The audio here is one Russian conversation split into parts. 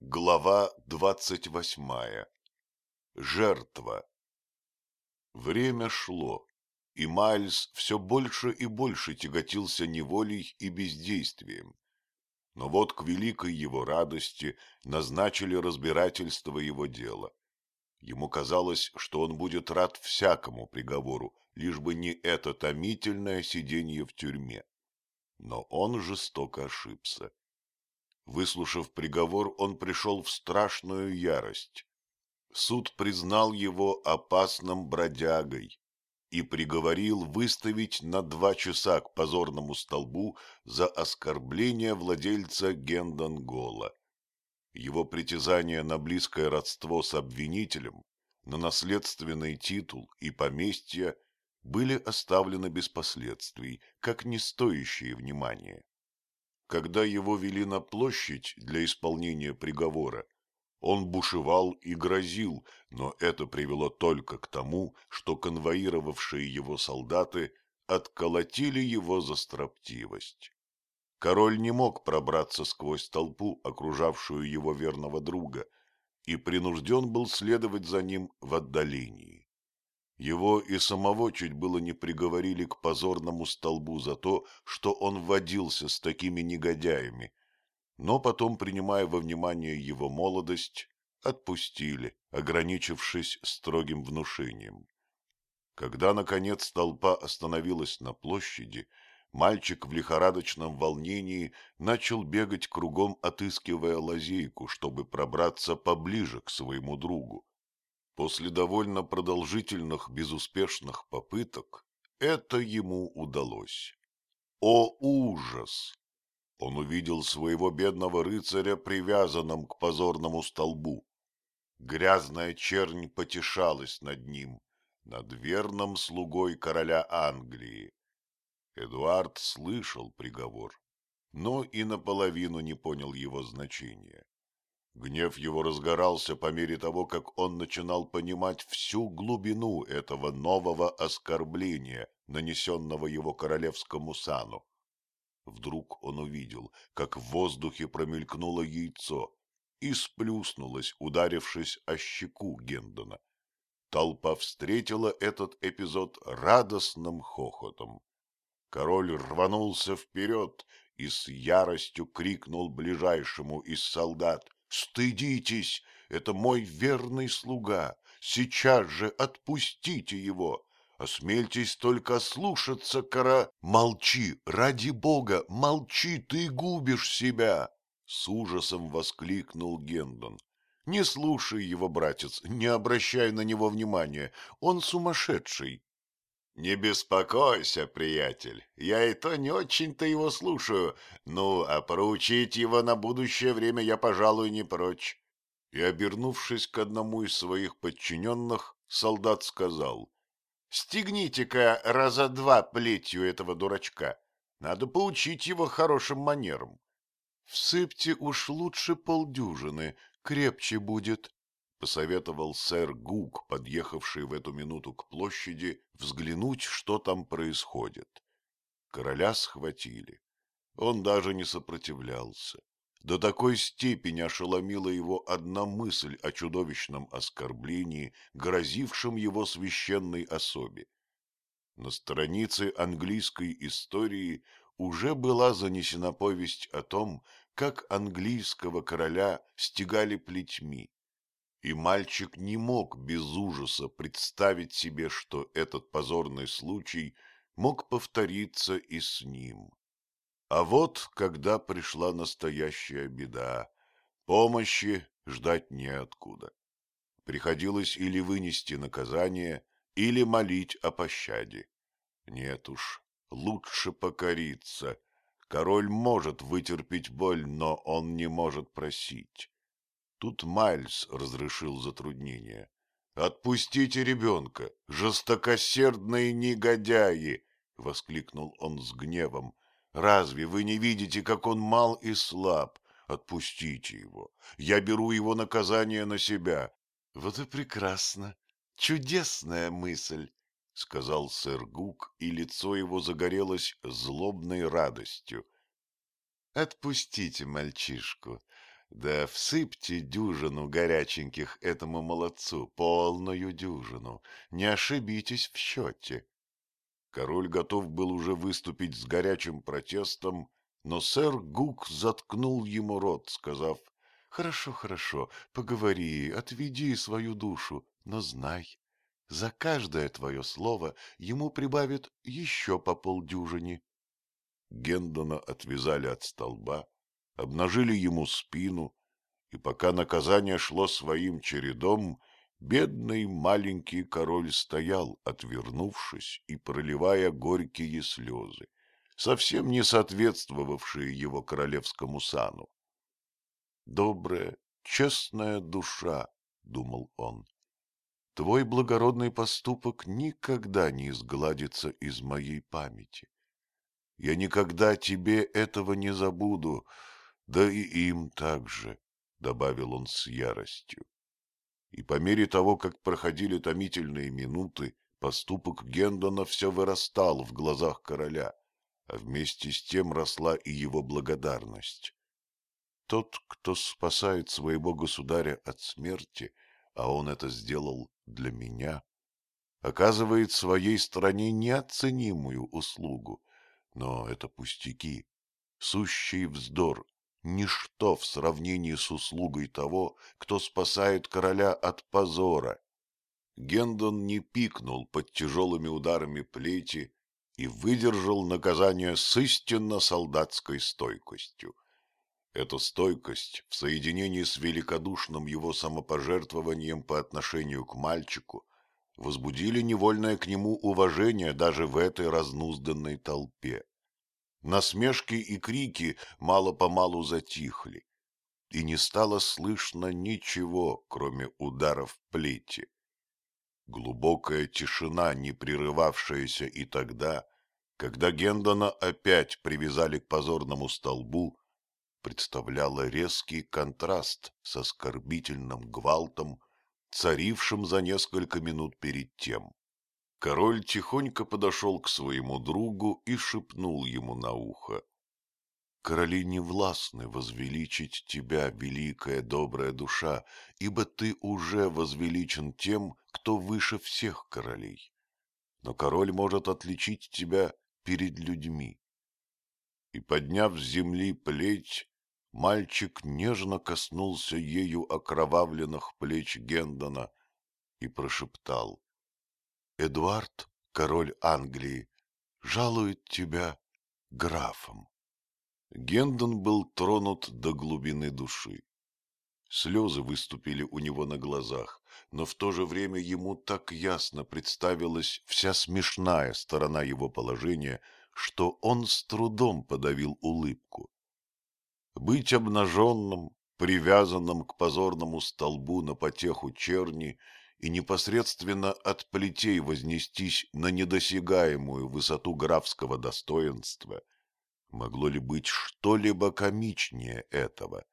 Глава двадцать восьмая. Жертва. Время шло, и Майлз все больше и больше тяготился неволей и бездействием. Но вот к великой его радости назначили разбирательство его дела. Ему казалось, что он будет рад всякому приговору, лишь бы не это томительное сиденье в тюрьме. Но он жестоко ошибся. Выслушав приговор, он пришел в страшную ярость. Суд признал его опасным бродягой и приговорил выставить на два часа к позорному столбу за оскорбление владельца Гендонгола. Его притязания на близкое родство с обвинителем, на наследственный титул и поместье были оставлены без последствий, как не стоящие внимания. Когда его вели на площадь для исполнения приговора, он бушевал и грозил, но это привело только к тому, что конвоировавшие его солдаты отколотили его за строптивость. Король не мог пробраться сквозь толпу, окружавшую его верного друга, и принужден был следовать за ним в отдалении. Его и самого чуть было не приговорили к позорному столбу за то, что он водился с такими негодяями, но потом, принимая во внимание его молодость, отпустили, ограничившись строгим внушением. Когда, наконец, толпа остановилась на площади, мальчик в лихорадочном волнении начал бегать кругом, отыскивая лазейку, чтобы пробраться поближе к своему другу. После довольно продолжительных безуспешных попыток это ему удалось. О ужас! Он увидел своего бедного рыцаря привязанным к позорному столбу. Грязная чернь потешалась над ним, над верным слугой короля Англии. Эдуард слышал приговор, но и наполовину не понял его значения. Гнев его разгорался по мере того, как он начинал понимать всю глубину этого нового оскорбления, нанесенного его королевскому сану. Вдруг он увидел, как в воздухе промелькнуло яйцо и сплюснулось, ударившись о щеку Гендона. Толпа встретила этот эпизод радостным хохотом. Король рванулся вперед и с яростью крикнул ближайшему из солдат — Стыдитесь, это мой верный слуга. Сейчас же отпустите его. Осмельтесь только слушаться, кора... Молчи, ради бога, молчи, ты губишь себя. С ужасом воскликнул Гендон. Не слушай его, братец, не обращай на него внимания. Он сумасшедший. «Не беспокойся, приятель, я и то не очень-то его слушаю. Ну, а поручить его на будущее время я, пожалуй, не прочь». И, обернувшись к одному из своих подчиненных, солдат сказал, «Стегните-ка раза два плетью этого дурачка. Надо поучить его хорошим манерам». «Всыпьте уж лучше полдюжины, крепче будет», — посоветовал сэр Гук, подъехавший в эту минуту к площади, взглянуть, что там происходит. Короля схватили. Он даже не сопротивлялся. До такой степени ошеломила его одна мысль о чудовищном оскорблении, грозившем его священной особе. На странице английской истории уже была занесена повесть о том, как английского короля стегали плетьми, и мальчик не мог без ужаса представить себе, что этот позорный случай мог повториться и с ним. А вот, когда пришла настоящая беда, помощи ждать неоткуда. Приходилось или вынести наказание, или молить о пощаде. Нет уж, лучше покориться. Король может вытерпеть боль, но он не может просить. Тут Майльс разрешил затруднение. «Отпустите ребенка, жестокосердные негодяи!» — воскликнул он с гневом. «Разве вы не видите, как он мал и слаб? Отпустите его. Я беру его наказание на себя». «Вот и прекрасно. Чудесная мысль!» — сказал сэр Гук, и лицо его загорелось злобной радостью. «Отпустите мальчишку. Да всыпьте дюжину горяченьких этому молодцу, полную дюжину, не ошибитесь в счете. Король готов был уже выступить с горячим протестом, но сэр Гук заткнул ему рот, сказав, «Хорошо, хорошо, поговори, отведи свою душу, но знай, за каждое твое слово ему прибавят еще по полдюжине». Гендона отвязали от столба, обнажили ему спину, и пока наказание шло своим чередом, бедный маленький король стоял, отвернувшись и проливая горькие слезы, совсем не соответствовавшие его королевскому сану. «Добрая, честная душа», — думал он, — «твой благородный поступок никогда не изгладится из моей памяти. Я никогда тебе этого не забуду, да и им также, — добавил он с яростью. И по мере того, как проходили томительные минуты, поступок Гендона все вырастал в глазах короля, а вместе с тем росла и его благодарность. Тот, кто спасает своего государя от смерти, а он это сделал для меня, оказывает своей стране неоценимую услугу, но это пустяки, сущий вздор, ничто в сравнении с услугой того, кто спасает короля от позора. Гендон не пикнул под тяжелыми ударами плети и выдержал наказание с истинно солдатской стойкостью. Эта стойкость в соединении с великодушным его самопожертвованием по отношению к мальчику возбудили невольное к нему уважение даже в этой разнузданной толпе. Насмешки и крики мало-помалу затихли, и не стало слышно ничего, кроме ударов плети. Глубокая тишина, не прерывавшаяся и тогда, когда Гендона опять привязали к позорному столбу, представляла резкий контраст с оскорбительным гвалтом, царившим за несколько минут перед тем. Король тихонько подошел к своему другу и шепнул ему на ухо. «Короли не властны возвеличить тебя, великая добрая душа, ибо ты уже возвеличен тем, кто выше всех королей. Но король может отличить тебя перед людьми». И, подняв с земли плеть, мальчик нежно коснулся ею окровавленных плеч Гендона и прошептал — Эдуард, король Англии, жалует тебя графом. Гендон был тронут до глубины души. Слезы выступили у него на глазах, но в то же время ему так ясно представилась вся смешная сторона его положения, что он с трудом подавил улыбку. Быть обнаженным, привязанным к позорному столбу на потеху черни — и непосредственно от плетей вознестись на недосягаемую высоту графского достоинства, могло ли быть что-либо комичнее этого?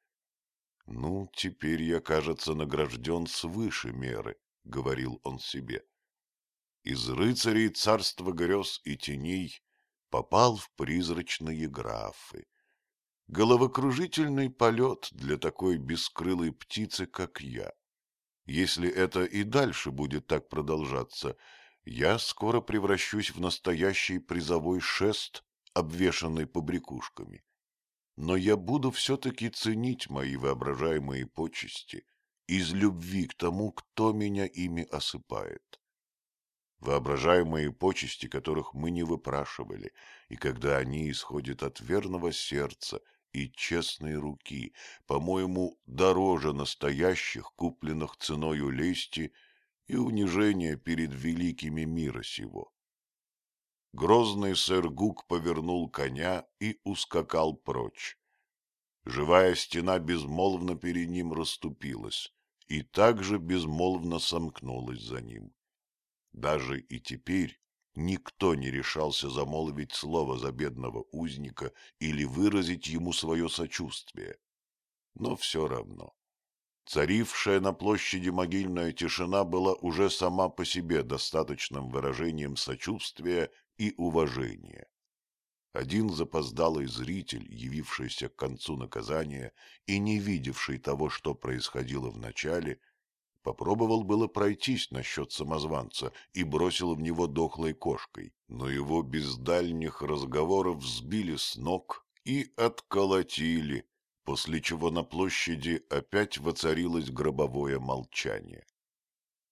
«Ну, теперь я, кажется, награжден свыше меры», — говорил он себе. Из рыцарей царства грез и теней попал в призрачные графы. Головокружительный полет для такой бескрылой птицы, как я. Если это и дальше будет так продолжаться, я скоро превращусь в настоящий призовой шест, обвешанный побрякушками. Но я буду все-таки ценить мои воображаемые почести из любви к тому, кто меня ими осыпает. Воображаемые почести, которых мы не выпрашивали, и когда они исходят от верного сердца – и честной руки, по-моему, дороже настоящих, купленных ценою лести и унижения перед великими мира сего. Грозный сэр Гук повернул коня и ускакал прочь. Живая стена безмолвно перед ним расступилась и также безмолвно сомкнулась за ним. Даже и теперь Никто не решался замолвить слово за бедного узника или выразить ему свое сочувствие. Но все равно. Царившая на площади могильная тишина была уже сама по себе достаточным выражением сочувствия и уважения. Один запоздалый зритель, явившийся к концу наказания и не видевший того, что происходило в начале, попробовал было пройтись насчет самозванца и бросил в него дохлой кошкой, но его без дальних разговоров сбили с ног и отколотили, после чего на площади опять воцарилось гробовое молчание.